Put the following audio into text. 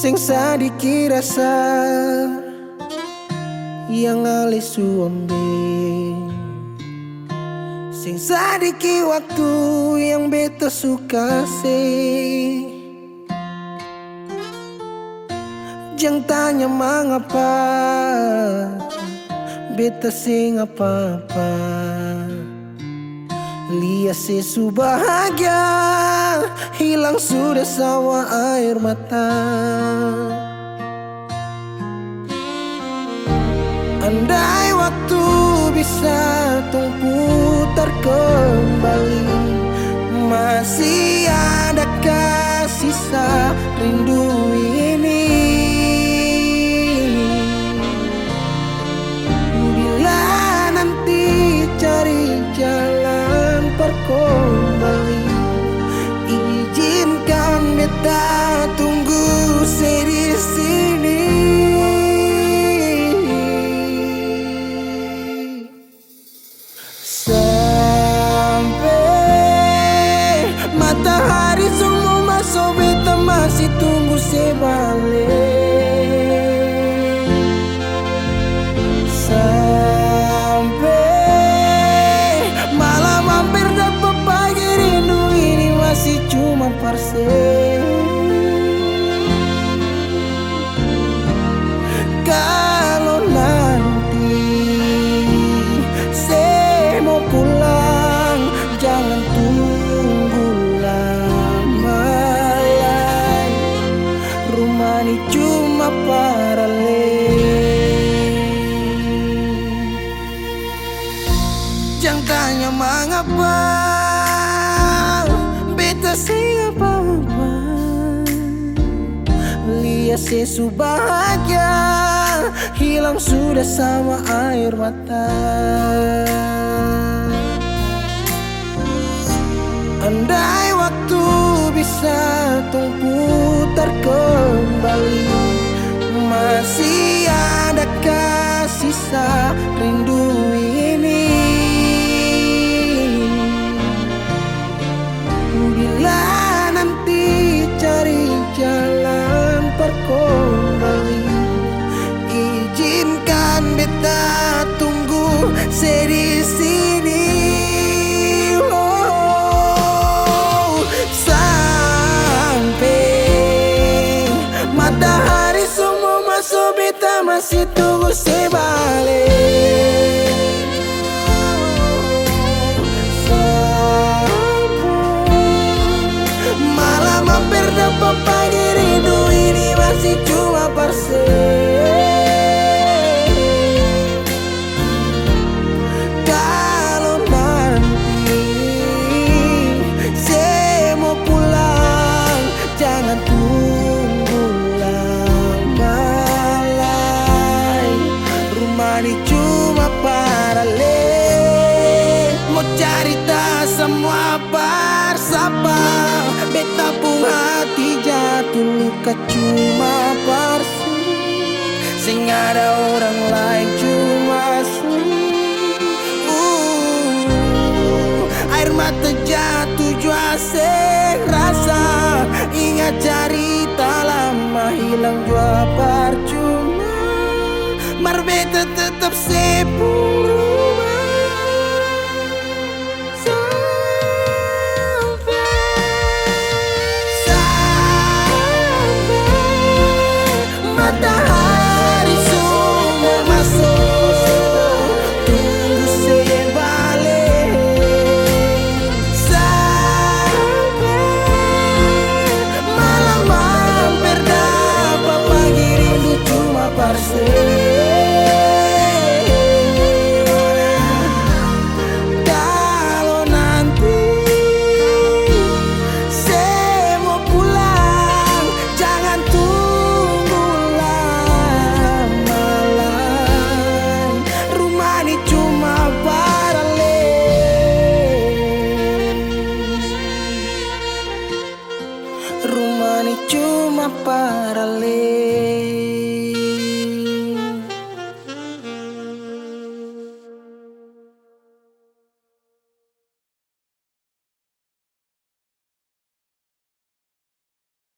Sing sadiki rasa Yang alis suambe Sing sadiki waktu Yang beta suka sih Jangan tanya mengapa Beta sing apa-apa Lihat sesu bahagia Hilang sudah sawa air mata. Andai waktu bisa tung putar kembali Masih matahari semua Jangan tanya mengapa? Beta sing apa-apa Lihat sesu bahagia. Hilang sudah sama air mata. Andai waktu bisa tung putar kembali Masih adakah sisa matahari semua masuk beta masih tunggu sebalik cuma paralel. Mau cerita semua bersapa Beta pun hati jatuh luka cuma parsi Sing ada orang lain cuma uh, Air mata jatuh jua rasa. Ingat cerita lama hilang jua você por Rumah ini cuma paralel